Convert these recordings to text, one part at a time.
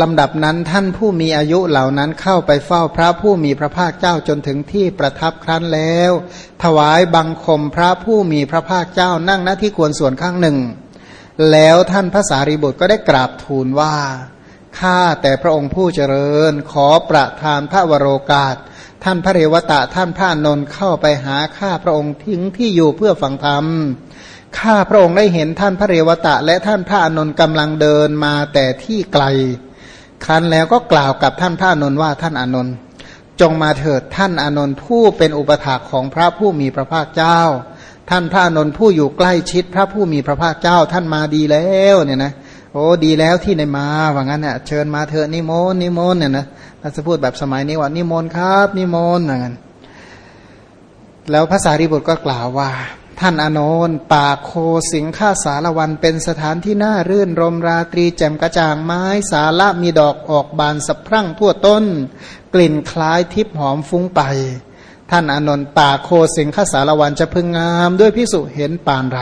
ลำดับนั้นท่านผู้มีอายุเหล่านั้นเข้าไปเฝ้าพระผู้มีพระภาคเจ้าจนถึงที่ประทับครั้นแล้ว ถวายบังคมพระผู้มีพระภาคเจ้านั่งหน้าที่ควรส่วนข้างหนึ่ง แล้วท่านพระสารีบุตรก็ได้กราบทูลว่าข้าแต่พระองค์ผู้เจริญขอประทานพระวโรกาส ท่านพระเรวตะท่านพระนนท์เข้าไปหาข้าพระองค์ทิ้งที่อยู่เพื่อฟังธรรมข้าพระองค์ได้เห็นท่านพระเรวตะ และท่านพระอนนท์กำลังเดินมาแต่ที่ไกล คันแล้วก็กล่าวกับท่านพระอนนท์ว่าท่านอนนท์จงมาเถิดท่านอนนท์ผู้เป็นอุปถากของพระผู้มีพระภาคเจ้า ท่านพระอนนท์ผู้อยู่ใกล้ชิดพระผู้มีพระภาคเจ้าท่านมาดีแล้วเนี่ยนะโอ้ดีแล้วที่ในมาว่างั้นเนี่ยเชิญมาเถอะนิมนต์นิมนต์เนี่ยนะถ้าจะพูดแบบสมัยนี้ว่านิมนต์ครับ นิมนต์อย่างั้นแล้วพระสารีบุตรก็กล่าวว่า ท่านอนนท์ป่าโคสิงค่าสารวันเป็นสถานที่น่ารื่นรมราตรีแจ่มกระจ่างไม้สาละมีดอกออกบานสะพรั่งทั่วต้น กลิ่นคล้ายทิพหอมฟุ้งไป ท่านอนนท์ป่าโคสิงค่าสารวันจะพึงงามด้วยพิสุเห็นปานไร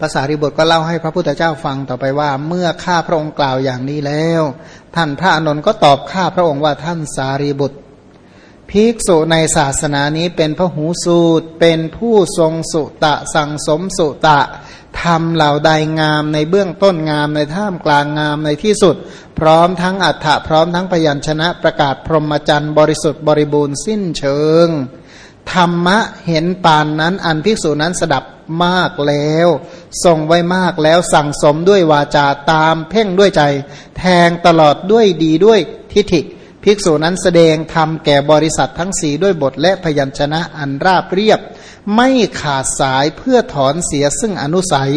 ภาษาริบทก็เล่าให้พระพุทธเจ้าฟังต่อไปว่า เมื่อข้าพระองค์กล่าวอย่างนี้แล้ว ท่านพระอนนท์ก็ตอบข้าพระองค์ว่าท่านสารีบุตร ภิกษุในศาสนานี้เป็นพระหูสูตร เป็นผู้ทรงสุตะสั่งสมสุตะทำเหล่าใดงามในเบื้องต้นงามในท่ามกลางงามในที่สุด พร้อมทั้งอัฏฐะพร้อมทั้งพยัญชนะประกาศพรหมจรรย์บริสุทธิ์บริบูรณ์สิ้นเชิง ธรรมะเห็นปานนั้นอันภิกษุนั้นสดับมากแล้วทรงไว้มากแล้วสั่งสมด้วยวาจาตามเพ่งด้วยใจ แทงตลอดด้วยดีด้วยทิฏฐิ ภิกษุนั้นแสดงธรรมแก่บริษัททั้งสีด้วยบทและพยัญชนะอันราบเรียบ ไม่ขาดสายเพื่อถอนเสียซึ่งอนุสัย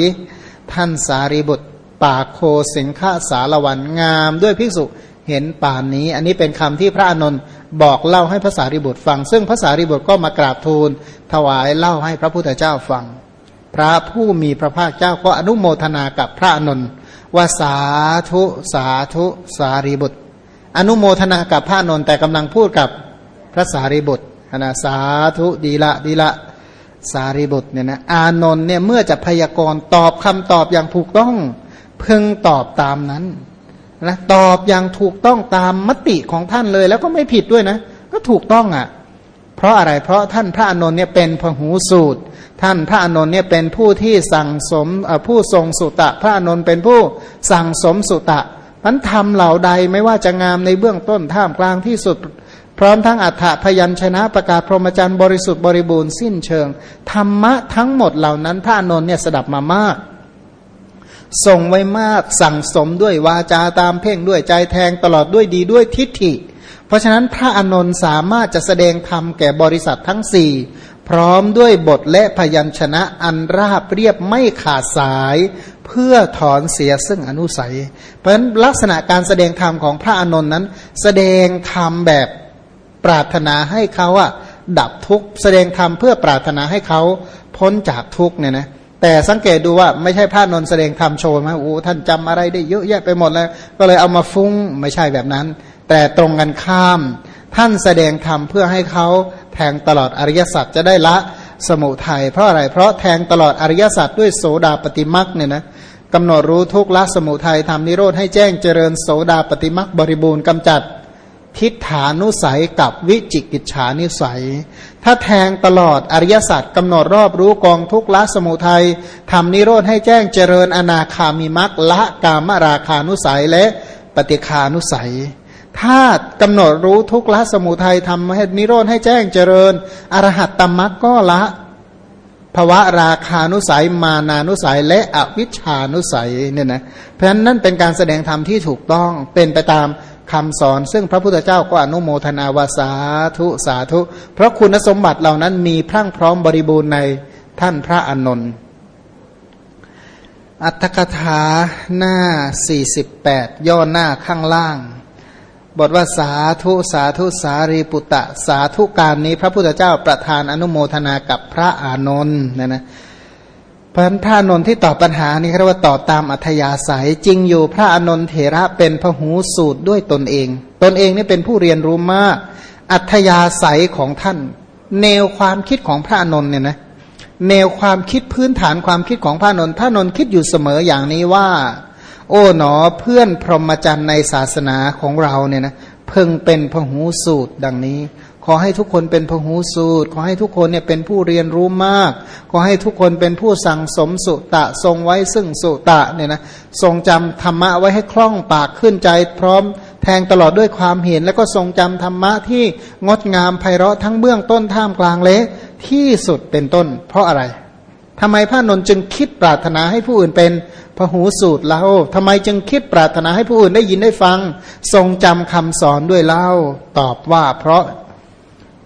ท่านสารีบุตรปากโคสิงฆาสารวันงามด้วยภิกษุเห็นป่านนี้ อันนี้เป็นคำที่พระอานนบอกเล่าให้พระสารีบุตรฟัง ซึ่งพระสารีบุตรก็มากราบทูล ถวายเล่าให้พระพุทธเจ้าฟัง พระผู้มีพระภาคเจ้าก็อนุโมทนากับพระอานนว่าสาธุสาธุสารีบุตร อนุโมทนากับพระนนท์แต่กำลังพูดกับพระสารีบุตรนะสาธุดีละดีละสารีบุตรเนี่ยนะอานนท์เนี่ยเมื่อจะพยากรณ์ตอบคำตอบอย่างถูกต้องพึงตอบตามนั้นนะตอบอย่างถูกต้องตามมติของท่านเลย แล้วก็ไม่ผิดด้วยนะ ก็ถูกต้องอะ่ะ เพราะอะไรเพราะท่านพระอนนท์เนี่ยเป็นพหูสูตร ท่านพระอนนท์เนี่ยเป็นผู้ที่สั่งสมผู้ทรงสุตะ พระอนนท์เป็นผู้สั่งสมสุตะ มันทำเหล่าใดไม่ว่าจะงามในเบื้องต้นท่ามกลางที่สุด พร้อมทั้งอัฏฐพยัญชนะประกาศพรหมจรรย์บริสุทธิ์บริบูรณ์สิ้นเชิง ธรรมะทั้งหมดเหล่านั้นพระอนนท์เนี่ยสดับมามากส่งไว้มากสั่งสมด้วยวาจาตามเพ่งด้วยใจแทงตลอดด้วยดีด้วยทิฏฐิ เพราะฉะนั้นพระอนนท์สามารถจะแสดงธรรมแก่บริษัททั้งสี่ พร้อมด้วยบทและพยัญชนะอันราบเรียบไม่ขาดสาย เพื่อถอนเสียซึ่งอนุสัย เพราะฉะนั้นลักษณะการแสดงธรรมของพระอานนท์นั้น แสดงธรรมแบบปรารถนาให้เขาอะดับทุกข์แสดงธรรมเพื่อปรารถนาให้เขาพ้นจากทุกข์เนี่ยนะแต่สังเกตดูว่าไม่ใช่พระนนท์แสดงธรรมโชว์มาโอ้ท่านจำอะไรได้เยอะแยะไปหมดแล้ว ก็เลยเอามาฟุ้งไม่ใช่แบบนั้น แต่ตรงกันข้าม ท่านแสดงธรรมเพื่อให้เขา ทงตลอดอริยสัจจะได้ละสมุทัยเพราะอะไรเพราะแทงตลอดอริยสัจด้วยโสดาปฏิมักเนี่ยนะกำหนดรู้ทุกละสมุทัยทำนิโรธให้แจ้งเจริญโสดาปฏิมักบริบูรณ์กำจัดทิฏฐานุสัยกับวิจิกิจฉานิสัย ถ้าแทงตลอดอริยสัจกำหนดรอบรู้กองทุกละสมุทัยทำนิโรธให้แจ้งเจริญอนาคามิมักละกามราคานุสัยและปฏิคานุสัย ถ้ากำหนดรู้ทุกละสมุทัยทำให้นิโรธให้แจ้งเจริญ อรหัตตมักก็ละภวะราคานุสัย มานานุสัย และอวิชานุสัยเนี่ยนะเพราะฉะนั้นนั่นเป็นการแสดงธรรมที่ถูกต้องเป็นไปตามคำสอน ซึ่งพระพุทธเจ้าก็อนุโมทนาวาสาธุสาธุ เพราะคุณสมบัติเหล่านั้นมีพรั่งพร้อมบริบูรณ์ในท่านพระอนนท์อัตถกถาหน้า 48 ย่อหน้าข้างล่าง บทว่าสาธุสาธุสารีปุตตะ สาธุการนี้ พระพุทธเจ้าประทานอนุโมทนากับพระอานนท์นะนะพราะพระอานนท์ที่ตอบปัญหานี้เรียกว่าตอบตามอัธยาศัยจริงอยู่พระอานนท์เถระเป็นพหูสูตรด้วยตนเอง ตนเองนี่เป็นผู้เรียนรู้มาก อัธยาศัยของท่าน แนวความคิดของพระอานนท์เนี่ยนะแนวความคิดพื้นฐานความคิดของพระนนท์พระนนท์คิดอยู่เสมออย่างนี้ว่า โอ้หนอเพื่อนพรหมจรรย์ในศาสนาของเราเนี่ยนะเพิ่งเป็นพหูสูตรดังนี้ ขอให้ทุกคนเป็นพหูสูตร ขอให้ทุกคนเนี่ยเป็นผู้เรียนรู้มาก ขอให้ทุกคนเป็นผู้สั่งสมสุตะทรงไว้ซึ่งสุตะเนี่ยนะทรงจำธรรมะไว้ให้คล่องปากขึ้นใจพร้อมแทงตลอดด้วยความเห็น แล้วก็ทรงจำธรรมะที่งดงามไพเราะทั้งเบื้องต้นท่ามกลางเละที่สุดเป็นต้น เพราะอะไร ทำไมพระนนจึงคิดปรารถนาให้ผู้อื่นเป็นพหูสูตรเล่าทำไมจึงคิดปรารถนาให้ผู้อื่นได้ยินได้ฟัง ทรงจำคำสอนด้วยเล่าตอบว่าเพราะ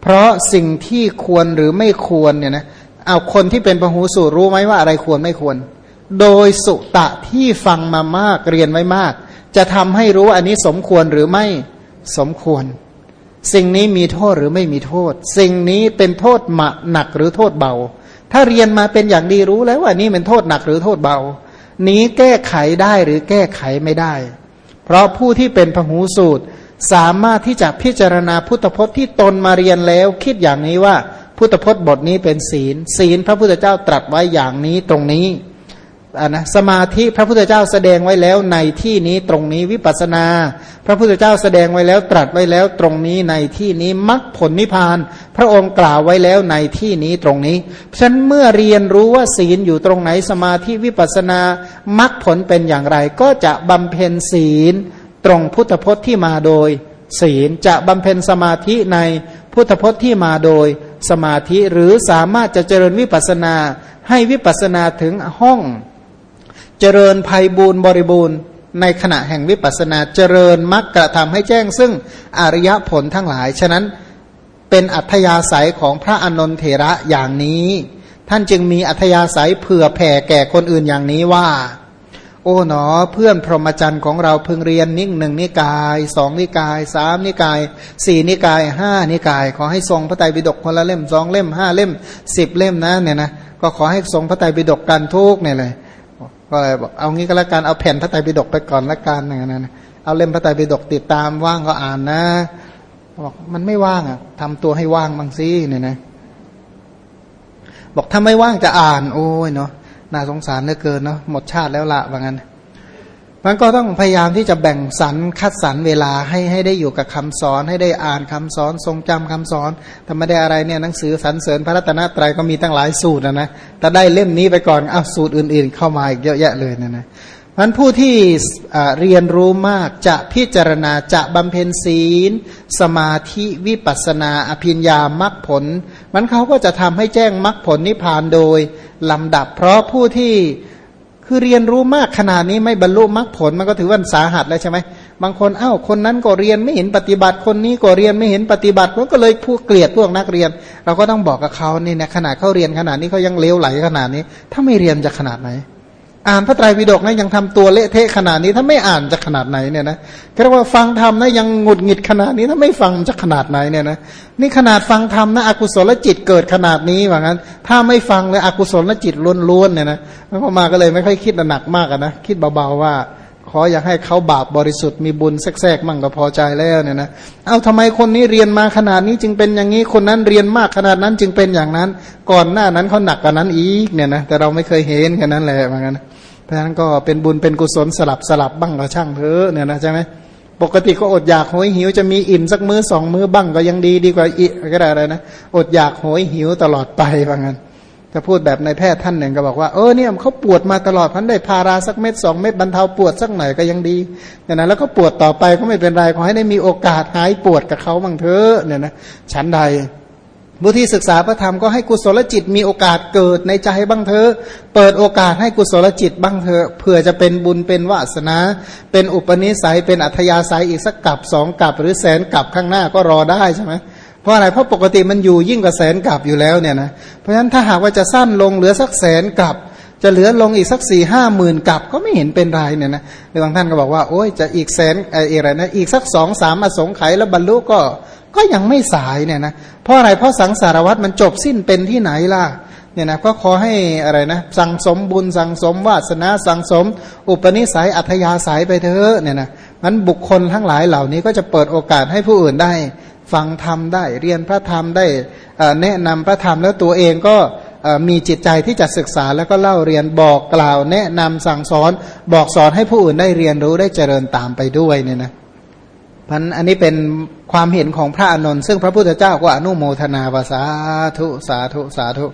เพราะสิ่งที่ควรหรือไม่ควรเนี่ยนะเอาคนที่เป็นพหูสูตรรู้ไหมว่าอะไรควรไม่ควร โดยสุตะที่ฟังมามากเรียนไว้มาก จะทำให้รู้ว่าอันนี้สมควรหรือไม่สมควร สิ่งนี้มีโทษหรือไม่มีโทษ สิ่งนี้เป็นโทษมห์หนักหรือโทษเบา ถ้าเรียนมาเป็นอย่างดีรู้แล้วว่านี่เป็นโทษหนักหรือโทษเบา นี้แก้ไขได้หรือแก้ไขไม่ได้ เพราะผู้ที่เป็นพหูสูตร สามารถที่จะพิจารณาพุทธพจน์ที่ตนมาเรียนแล้ว คิดอย่างนี้ว่าพุทธพจน์บทนี้เป็นศีล ศีลพระพุทธเจ้าตรัสไว้อย่างนี้ตรงนี้ อ่านะสมาธิพระพุทธเจ้าแสดงไว้แล้วในที่นี้ตรงนี้วิปัสนา พระพุทธเจ้าแสดงไว้แล้วตรัสไว้แล้วตรงนี้ในที่นี้มรรคผลนิพพาน พระองค์กล่าวไว้แล้วในที่นี้ตรงนี้ฉันเมื่อเรียนรู้ว่าศีลอยู่ตรงไหนสมาธิวิปัสนามรรคผลเป็นอย่างไร ก็จะบำเพ็ญศีล ตรงพุทธพจน์ที่มาโดย ศีลจะบำเพ็ญสมาธิในพุทธพจน์ที่มาโดย สมาธิหรือสามารถจะเจริญวิปัสนาให้วิปัสนาถึงห้อง เจริญภัยบูรณ์บริบูรณ์ ในขณะแห่งวิปัสนาเจริญมรรคกระทำให้แจ้งซึ่งอริยผลทั้งหลาย ฉะนั้นเป็นอัธยาศัยของพระอนนทเถระอย่างนี้ ท่านจึงมีอัธยาศัยเผื่อแผ่แก่คนอื่นอย่างนี้ว่า โอ้หนอเพื่อนพรหมจรรย์ของเราพึงเรียนนิ่งหนึ่งนิกายสองนิกายสามนิกายสี่นิกายห้านิกาย ขอให้ทรงพระไตรปิฎกคนละเล่มสองเล่มห้าเล่มสิบเล่มนะเนี่ยนะก็ขอให้ทรงพระไตรปิฎกกันทุกเนี่ยเลย ก็เลยบอกเอางี้ก็แล้วกันเอาแผ่นพระไตรปิฎกไปก่อนละกันอย่างนั้นเอาเล่มพระไตรปิฎกติดตามว่างก็อ่านนะบอกมันไม่ว่างอะทำตัวให้ว่างบางสิเนี่ยนะบอกถ้าไม่ว่างจะอ่าน โอ้ยเนาะน่าสงสารเหลือเกินเนาะหมดชาติแล้วละว่างั้น มันก็ต้องพยายามที่จะแบ่งสรรคัดสรรเวลาให้ให้ได้อยู่กับคำสอน ให้ได้อ่านคำสอน ทรงจำคำสอนแต่ไม่ได้อะไรเนี่ยหนังสือสรรเสริญพระรัตนตรัยก็มีตั้งหลายสูตรนะนะแต่ได้เล่มนี้ไปก่อนอ้าวสูตรอื่น ๆ เข้ามาอีกเยอะแยะเลยนะนะมันผู้ที่เรียนรู้มากจะพิจารณาจะบำเพ็ญศีล สมาธิวิปัสนา อภิญญามรรคผล มันเขาก็จะทำให้แจ้งมรรคผลนิพพานโดยลำดับ เพราะผู้ที่ คือเรียนรู้มากขนาดนี้ไม่บรรลุมรรคผลมันก็ถือว่าสาหัสแล้วใช่ไหมบางคนเอ้าคนนั้นก็เรียนไม่เห็นปฏิบัติคนนี้ก็เรียนไม่เห็นปฏิบัติมันก็เลยพูดเกลียดพวกนักเรียน เราก็ต้องบอกกับเขานี่นะขนาดเขาเรียนขนาดนี้เขายังเลวไหลขนาดนี้ ถ้าไม่เรียนจะขนาดไหน อ่านพระไตรปิฎกนะยังทำตัวเละเทะขนาดนี้ถ้าไม่อ่านจะขนาดไหนเนี่ยนะก็เรียกว่าฟังธรรมนะยังหงุดหงิดขนาดนี้ถ้าไม่ฟังจะขนาดไหนเนี่ยนะนี่ขนาดฟังธรรมนะอกุศลจิตเกิดขนาดนี้ว่างั้น ถ้าไม่ฟังเลยอกุศลจิตล้วนๆเนี่ยนะแล้วพอมาก็เลยไม่ค่อยคิดหนักมากนะคิดเบาๆว่าขออยากให้เขาบาปบริสุทธิ์มีบุญแทรกๆมั่งก็พอใจแล้วเนี่ยนะ เอาทำไมคนนี้เรียนมาขนาดนี้จึงเป็นอย่างนี้ คนนั้นเรียนมากขนาดนั้นจึงเป็นอย่างนั้น ก่อนหน้านั้นเขาหนักกว่านั้นอีกเนี่ยนะ แต่เราไม่เคยเห็นแค่นั้นแหละเหมือนกัน ราะฉะนั้นก็เป็นบุญเป็นกุศลสลับสลับบ้างก็ช่างเถอะเนี่ยนะใช่ไหมปกติก็อดอยากโหยหิวจะมีอิ่มสักมือ้อสองมื้อบ้างก็ยังดีดีกว่าอีก็ได้อะไรนะอดอยากโหยหิวตลอดไปว่างั้นจะพูดแบบในแพทย์ท่านหนึ่งก็บอกว่าเออเนี่ยเขาปวดมาตลอดพันได้พาราสักเม็ดสองเม็ดบรรเทาปวดสักหน่อยก็ยังดีเนี่ยนะแล้วก็ปวดต่อไปก็ไม่เป็นไรขอให้ได้มีโอกาสหายปวดกับเขาบ้างเถอะเนี่ยนะฉันใด ผู้ที่ศึกษาพระธรรมก็ให้กุศลจิตมีโอกาสเกิดในใจบ้างเถอะเปิดโอกาสให้กุศลจิตบ้างเถอะเผื่อจะเป็นบุญเป็นวาสนา เป็นอุปนิสัยเป็นอัธยาศัยอีกสักกับสองกับหรือแสนกับข้างหน้าก็รอได้ใช่ไหมเพราะอะไรเพราะปกติมันอยู่ยิ่งกว่าแสนกับอยู่แล้วเนี่ยนะเพราะฉะนั้นถ้าหากว่าจะสั้นลงเหลือสักแสนกับจะเหลือลงอีกสักสี่ห้าหมื่นกับก็ไม่เห็นเป็นไรเนี่ยนะบางท่านก็บอกว่าโอ้ยจะอีกแสนอะไรนะอีกสักสองสามอสงไขยแล้วบรรลุก็ ก็ยังไม่สายเนี่ยนะเพราะอะไรเพราะสังสารวัตรมันจบสิ้นเป็นที่ไหนล่ะเนี่ยนะก็ขอให้อะไรนะสั่งสมบุญสั่งสมวาสนาสั่งสม อุปนิสัยอัธยาศัยไปเถอะเนี่ยนะมันบุคคลทั้งหลายเหล่านี้ก็จะเปิดโอกาสให้ผู้อื่นได้ ฟังธรรมได้เรียนพระธรรมได้แนะนำพระธรรมแล้วตัวเองก็มีจิตใจที่จะศึกษาแล้วก็เล่าเรียนบอกกล่าว แนะนำสั่งสอนบอกสอนให้ผู้อื่นได้เรียนรู้ได้เจริญตามไปด้วยเนี่ยนะ พันอันนี้เป็นความเห็นของพระอนนท์ซึ่งพระพุทธเจ้าก็อนุโมทนาภาษาธุสาธุสาธุ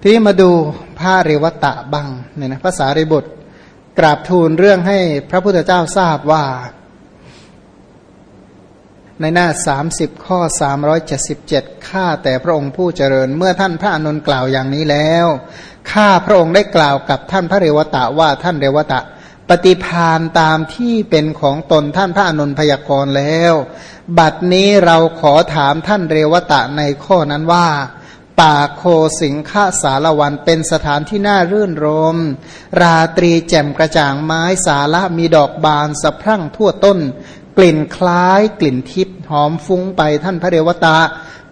ทีนี้มาดูพระเรวตะบังเนี่ยนะภาษาริบุตรกราบทูลเรื่องให้พระพุทธเจ้าทราบว่า ในหน้าสามสิบข้อสามร้อยเจ็ดสิบเจ็ดข้าแต่พระองค์ผู้เจริญเมื่อท่านพระอนุนกล่าวอย่างนี้แล้ว ข้าพระองค์ได้กล่าวกับท่านพระเรวตะว่าท่านเรวตะ ปฏิพานตามที่เป็นของตนท่านพระอนุนพยากรณ์แล้ว บัดนี้เราขอถามท่านเรวตะในข้อนั้นว่า ป่าโคสิงฆาสารวันเป็นสถานที่น่ารื่นรม ราตรีแจ่มกระจ่างไม้สาละมีดอกบานสะพรั่งทั่วต้น กลิ่นคล้ายกลิ่นทิพย์หอมฟุ้งไปท่านพระเรวตา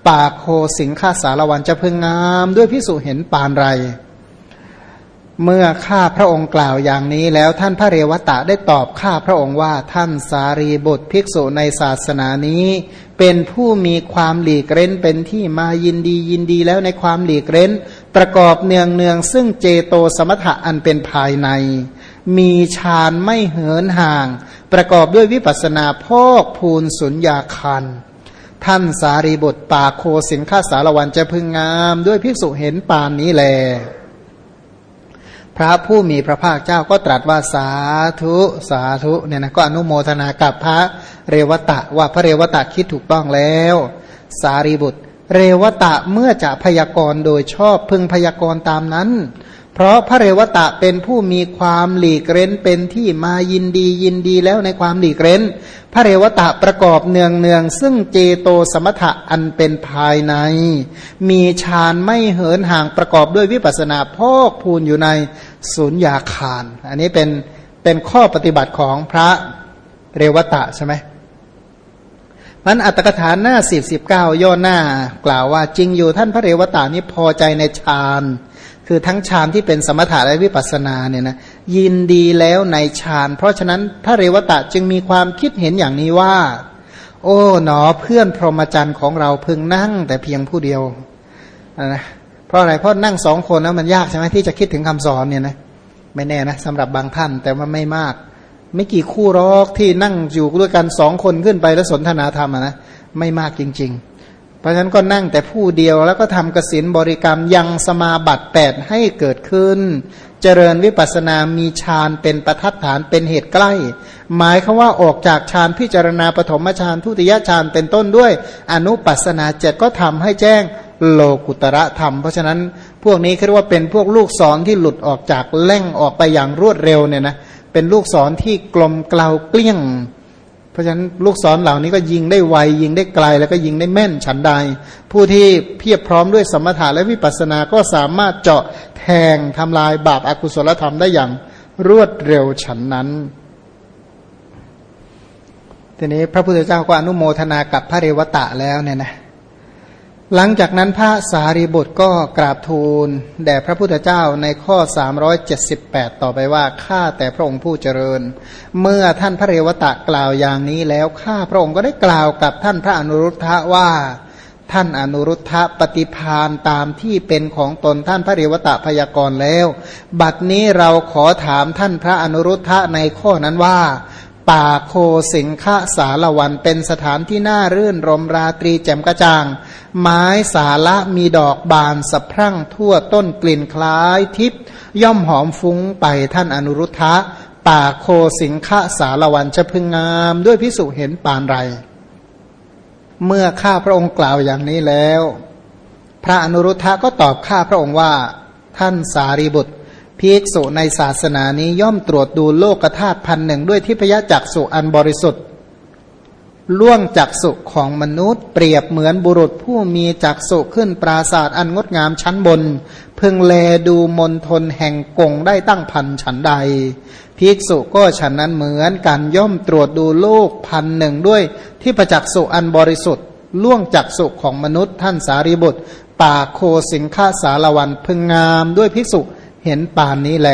ป่าโคสิงฆาสารวันจะพึงงาม ด้วยพิสุเห็นปานไร เมื่อข้าพระองค์กล่าวอย่างนี้แล้วท่านพระเรวตะได้ตอบข้าพระองค์ว่าท่านสารีบุตรภิกษุในศาสนานี้ เป็นผู้มีความหลีกเร้นเป็นที่มายินดียินดีแล้วในความหลีกเร้น ประกอบเนืองเนืองซึ่งเจโตสมถะอันเป็นภายใน มีฌานไม่เหินห่าง ประกอบด้วยวิปัสนาพอกภูนสุญญาคันท่านสารีบุตรป่าโคสินฆาสารวันจะพึงงาม ด้วยภิกษุเห็นปานนี้แล พระผู้มีพระภาคเจ้าก็ตรัสว่าสาธุสาธุเนี่ยนะก็อนุโมทนากับพระเรวตะว่าพระเรวตะคิดถูกต้องแล้ว สารีบุตร เรวตะเมื่อจะพยากรณ์โดยชอบพึงพยากรณ์ตามนั้น เพราะพระเรวตะเป็นผู้มีความหลีกเร้นเป็นที่มายินดียินดีแล้วในความหลีกเร้น พระเรวตะประกอบเนืองเนืองซึ่งเจโตสมถะอันเป็นภายใน มีฌานไม่เหินห่างประกอบด้วยวิปัสนาพอกพูนอยู่ใน สุญญาคาร อันนี้เป็นเป็นข้อปฏิบัติของพระเรวตะใช่ไหมมันอัตถกถาหน้าสิบสิบเก้าย่อหน้ากล่าวว่าจริงอยู่ท่านพระเรวตานี้พอใจในฌานคือทั้งฌานที่เป็นสมถะและวิปัสนาเนี่ยนะยินดีแล้วในฌานเพราะฉะนั้นพระเรวตะจึงมีความคิดเห็นอย่างนี้ว่า โอ้หนอเพื่อนพรหมจรรย์ของเราพึงนั่งแต่เพียงผู้เดียวนะ เพราะอะไรเพราะนั่งสองคนแล้วมันยากใช่ไหมที่จะคิดถึงคำสอนเนี่ยนะไม่แน่นะสำหรับบางท่านแต่ว่าไม่มาก ไม่กี่คู่รอกที่นั่งอยู่ด้วยกันสองคนขึ้นไปแล้วสนทนาธรรมนะไม่มากจริง ๆ เพราะฉะนั้นก็นั่งแต่ผู้เดียวแล้วก็ทำกสินบริกรรมยังสมาบัติแปดให้เกิดขึ้น เจริญวิปัสนามีฌานเป็นประทัดฐานเป็นเหตุใกล้ หมายคือว่าออกจากฌานพิจารณาปฐมฌานทุติยฌานเป็นต้นด้วย อนุปัสนาเจ็ดก็ทำให้แจ้งโลกุตระธรรม เพราะฉะนั้นพวกนี้คือว่าเป็นพวกลูกศรที่หลุดออกจากแล่งออกไปอย่างรวดเร็วเนี่ยนะเป็นลูกศรที่กลมเกลาเกลี้ยง พราะฉะนั้นลูกศรเหล่านี้ก็ยิงได้ไวยิงได้ไกล แล้วก็ยิงได้แม่นฉันใด ผู้ที่เพียบพร้อมด้วยสมถะและวิปัสสนาก็สามารถเจาะแทงทำลายบาปอากุศลธรรมได้อย่างรวดเร็วฉันนั้นทีนี้พระพุทธเจ้าก็อนุโมทนากับพระเรวตะแล้วเนี่ยนะ หลังจากนั้นพระสารีบุตรก็กราบทูลแด่พระพุทธเจ้าในข้อ 378 ต่อไปว่าข้าแต่พระองค์ผู้เจริญ เมื่อท่านพระเรวตะกล่าวอย่างนี้แล้วข้าพระองค์ก็ได้กล่าวกับท่านพระอนุรุทธะว่า ท่านอนุรุทธะปฏิพานตามที่เป็นของตนท่านพระเรวตะพยากรณ์แล้ว บัดนี้เราขอถามท่านพระอนุรุทธะในข้อนั้นว่า ป่าโคสิงฆสารวันเป็นสถานที่น่ารื่นรมราตรีแจ่มกระจ่าง ไม้สาละมีดอกบานสะพรั่งทั่วต้นกลิ่นคล้ายทิพย่อมหอมฟุ้งไปท่านอนุรุทธะ ป่าโคสิงฆสารวันจะพึงงามด้วยพิสุเห็นปานไร เมื่อข้าพระองค์กล่าวอย่างนี้แล้ว พระอนุรุทธะก็ตอบข้าพระองค์ว่า ท่านสารีบุตร ภิกษุในศาสนานี้ย่อมตรวจดูโลกธาตุพันหนึ่งด้วยทิพยจักสุอันบริสุทธิ์ล่วงจักสุของมนุษย์ เปรียบเหมือนบุรุษผู้มีจักสุขึ้นปราศาสตร์อันงดงามชั้นบน พึงแลดูมนทนแห่งกงได้ตั้งพันฉันใด ภิกษุก็ฉันนั้นเหมือนกันย่อมตรวจดูโลกพันหนึ่งด้วยที่ประจักษุอันบริสุทธิ์ล่วงจักสุของมนุษย์ท่านสารีบุตร ป่าโคสิงฆาสารวันพึงงามด้วยภิกษุ เห็นปานนี้แล